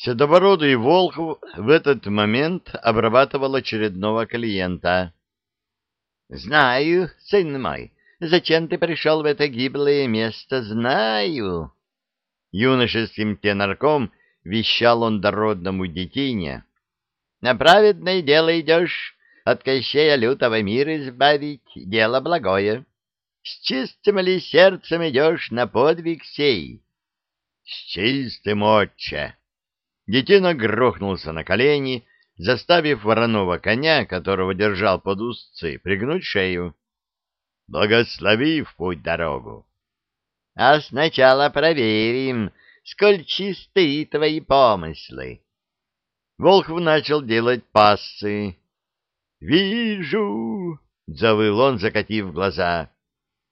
Седобородый Волхов в этот момент обрабатывал очередного клиента. — Знаю, сын мой, зачем ты пришел в это гиблое место, знаю. Юношеским тенорком вещал он дородному детине. — На праведное дело идешь, от Кощея лютого мир избавить, дело благое. С чистым ли сердцем идешь на подвиг сей? — С чистым, отче! Детина грохнулся на колени, заставив вороного коня, которого держал под узцы, пригнуть шею. «Благослови в путь дорогу!» «А сначала проверим, сколь чисты твои помыслы!» Волхв начал делать пассы. «Вижу!» — завыл он, закатив глаза.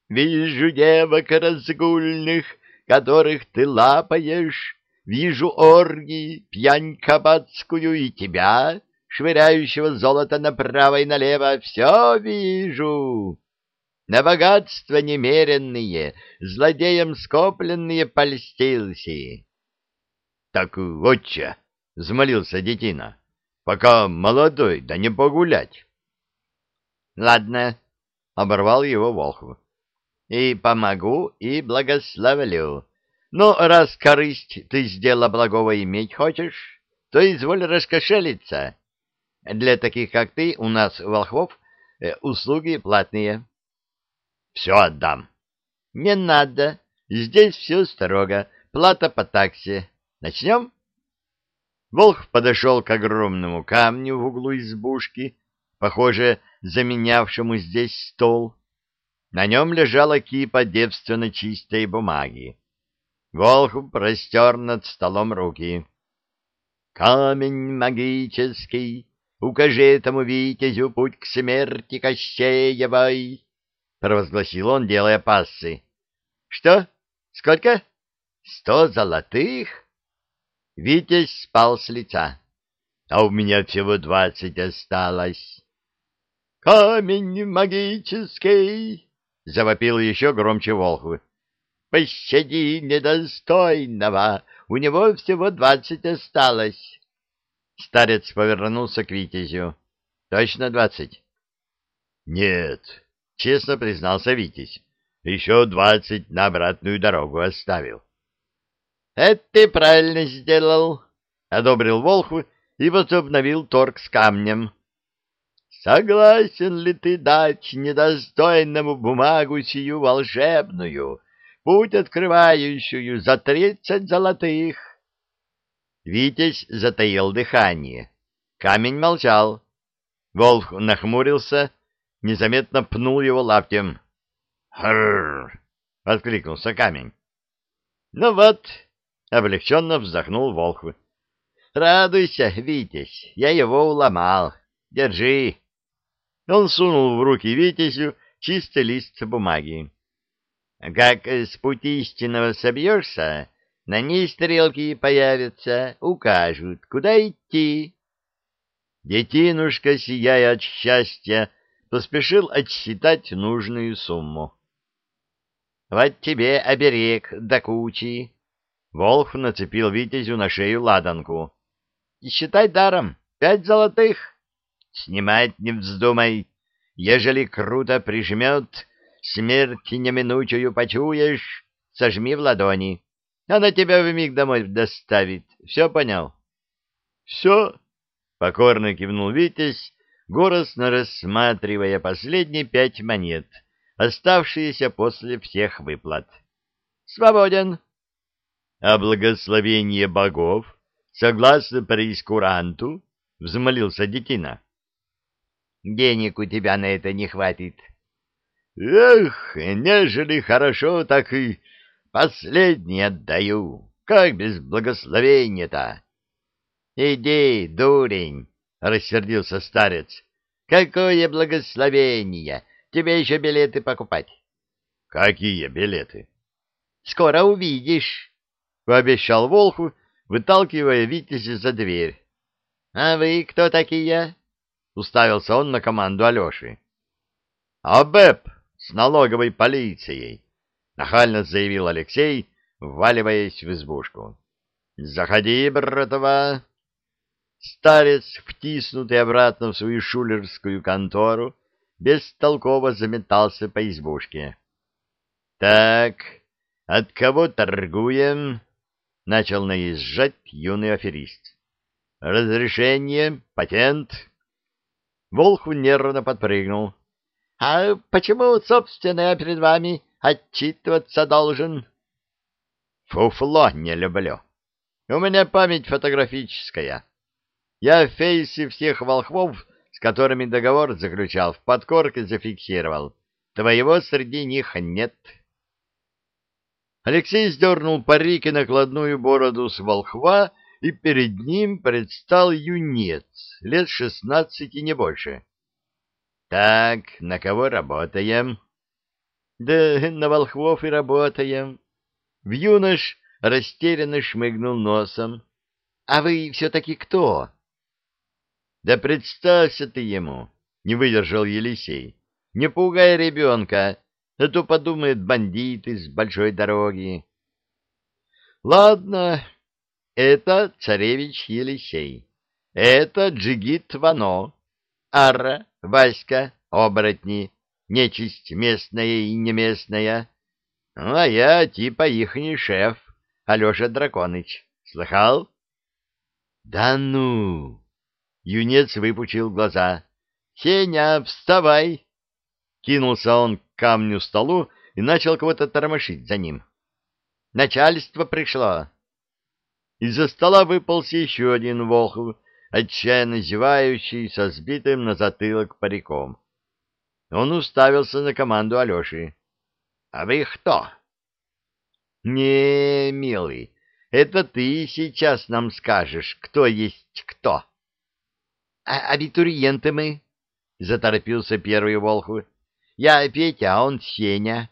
«Вижу девок разгульных, которых ты лапаешь, Вижу оргии, пьянь кабацкую и тебя, швыряющего золото направо и налево, все вижу. На богатство немеренные, злодеям скопленные польстился. — Так, отче, — взмолился детина, — пока молодой, да не погулять. — Ладно, — оборвал его Волхв, — и помогу, и благословлю. Но раз корысть ты сделала благого иметь хочешь, то изволь раскошелиться. Для таких, как ты, у нас, волхвов, э, услуги платные. — Все отдам. — Не надо. Здесь все строго. Плата по таксе. Начнем? Волх подошел к огромному камню в углу избушки, похоже, заменявшему здесь стол. На нем лежала кипа девственно чистой бумаги. Волхв простер над столом руки. «Камень магический, укажи этому витязю путь к смерти Кощеевой!» — провозгласил он, делая пассы. «Что? Сколько? Сто золотых?» Витязь спал с лица. «А у меня всего двадцать осталось». «Камень магический!» — завопил еще громче Волхв. Пощади недостойного, у него всего двадцать осталось. Старец повернулся к Витязю. — Точно двадцать? — Нет, — честно признался Витязь. — Еще двадцать на обратную дорогу оставил. — Это ты правильно сделал, — одобрил Волхв и возобновил торг с камнем. — Согласен ли ты дать недостойному бумагу сию волшебную, путь открывающую за тридцать золотых. Витязь затаил дыхание. Камень молчал. Волк нахмурился, незаметно пнул его лаптем. «Хрррр!» — откликнулся камень. «Ну вот!» — облегченно вздохнул Волхв. «Радуйся, Витязь, я его уломал. Держи!» Он сунул в руки Витязю чистый лист бумаги. Как с пути истинного собьешься, на ней стрелки появятся, укажут, куда идти. Детинушка, сияя от счастья, поспешил отсчитать нужную сумму. — Вот тебе оберег до кучи. Волх нацепил Витязю на шею ладанку. — Считай даром, пять золотых. Снимать не вздумай. Ежели круто прижмет, смерти неминучую почуешь, сожми в ладони. Она тебя вмиг домой доставит. Все понял? — Все, — покорно кивнул Витязь, горестно рассматривая последние пять монет, оставшиеся после всех выплат. — Свободен. — А благословение богов, согласно прейскуранту, — взмолился детина. — Денег у тебя на это не хватит, — Эх, нежели хорошо, так и последний отдаю. Как без благословения-то? Иди, дурень, рассердился старец. Какое благословение? Тебе еще билеты покупать. Какие билеты? Скоро увидишь, пообещал Волху, выталкивая Витязя за дверь. А вы кто такие? Уставился он на команду Алеши. Абэп, с налоговой полицией, — нахально заявил Алексей, вваливаясь в избушку. Заходи, братва. Старец, втиснутый обратно в свою шулерскую контору, бестолково заметался по избушке. — Так, от кого торгуем? — начал наезжать юный аферист. — Разрешение, патент. Волхв нервно подпрыгнул. — А почему, собственно, я перед вами отчитываться должен? — Фуфло не люблю. У меня память фотографическая. Я в фейсе всех волхвов, с которыми договор заключал, в подкорке зафиксировал. Твоего среди них нет. Алексей сдернул парик и накладную бороду с волхва, и перед ним предстал юнец, лет шестнадцати, не больше. — Так, на кого работаем? — Да на волхвов и работаем. В юнош растерянно шмыгнул носом. — А вы все-таки кто? — Да представься ты ему, — не выдержал Елисей. — Не пугай ребенка, а то подумает бандиты с большой дороги. — Ладно, это царевич Елисей. Это джигит Вано, Ара, Васька, оборотни, нечисть местная и неместная. Ну, а я типа ихний шеф. Алеша Драконыч. Слыхал? — Да ну! — юнец выпучил глаза. — Сеня, вставай! Кинулся он к камню столу и начал кого-то тормошить за ним. — Начальство пришло. Из-за стола выпался еще один волхв, отчаянно зевающий, со сбитым на затылок париком. Он уставился на команду Алеши. — А вы кто? Не, милый, это ты сейчас нам скажешь, кто есть кто. А абитуриенты мы, заторопился первый волхв. Я Петя, а он Сеня.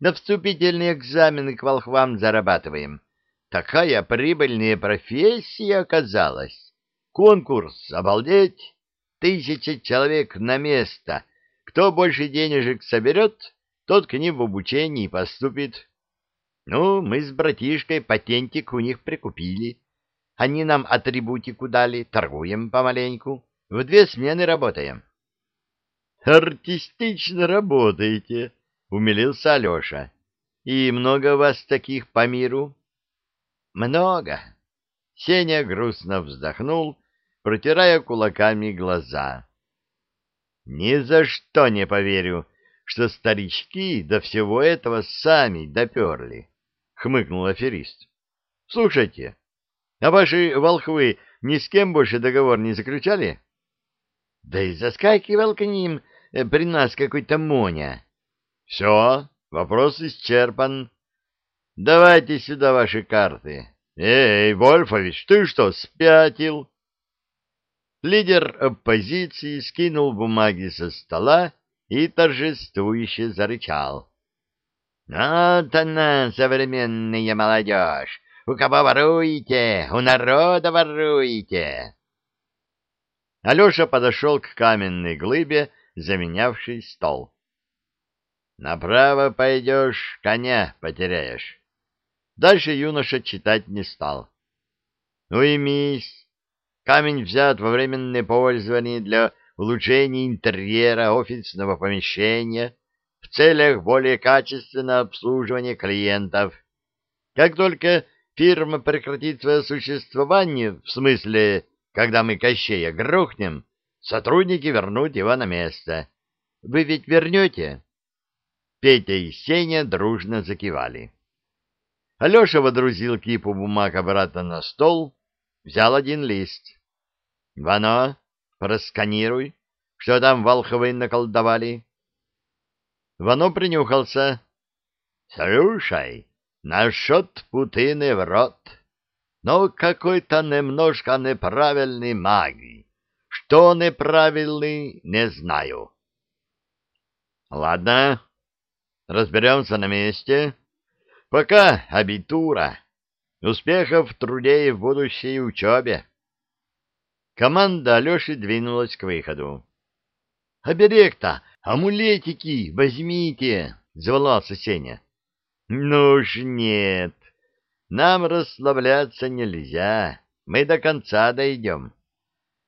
На вступительные экзамены к волхвам зарабатываем. Такая прибыльная профессия оказалась. Конкурс, обалдеть! Тысяча человек на место. Кто больше денежек соберет, тот к ним в обучение поступит. Ну, мы с братишкой патентик у них прикупили. Они нам атрибутику дали, торгуем помаленьку. В две смены работаем. — Артистично работаете, — умилился Алеша. — И много вас таких по миру? — Много. Сеня грустно вздохнул, протирая кулаками глаза. — Ни за что не поверю, что старички до всего этого сами доперли. — хмыкнул аферист. — Слушайте, а ваши волхвы ни с кем больше договор не заключали? — Да и заскакивал к ним э, при нас какой-то Моня. — Все, вопрос исчерпан. Давайте сюда ваши карты. Эй, Вольфович, ты что, спятил? Лидер оппозиции скинул бумаги со стола и торжествующе зарычал. Вот она, современная молодежь! У кого воруете? У народа воруете!» Алеша подошел к каменной глыбе, заменявшей стол. «Направо пойдешь, коня потеряешь». Дальше юноша читать не стал. «Уймись! Камень взят во временное пользование для улучшения интерьера офисного помещения» в целях более качественного обслуживания клиентов. Как только фирма прекратит свое существование, в смысле, когда мы Кощея грохнем, сотрудники вернут его на место. Вы ведь вернете? Петя и Сеня дружно закивали. Алеша водрузил кипу бумаг обратно на стол, взял один лист. — Вано, просканируй, что там волховы наколдовали. Вано принюхался. — Слушай, насчет путыны в рот. Но какой-то немножко неправильный магии. Что неправильный, не знаю. — Ладно, разберемся на месте. Пока абитура. Успехов в труде и в будущей учебе. Команда Алеши двинулась к выходу. — Оберег-то «Амулетики возьмите!» — заволался Сеня. «Ну уж нет!» нам расслабляться нельзя, мы до конца дойдем.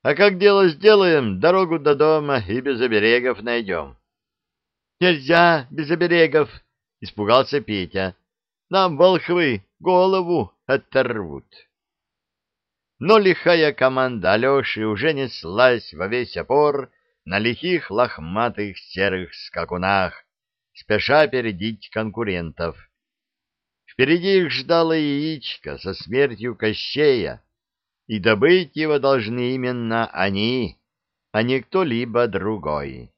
А как дело сделаем, дорогу до дома и без оберегов найдем. — Нельзя без оберегов, — испугался Петя. — Нам волхвы голову оторвут. Но лихая команда Алеши уже неслась во весь опор на лихих лохматых серых скакунах, спеша опередить конкурентов. Впереди их ждало яичко со смертью Кощея, и добыть его должны именно они, а не кто-либо другой.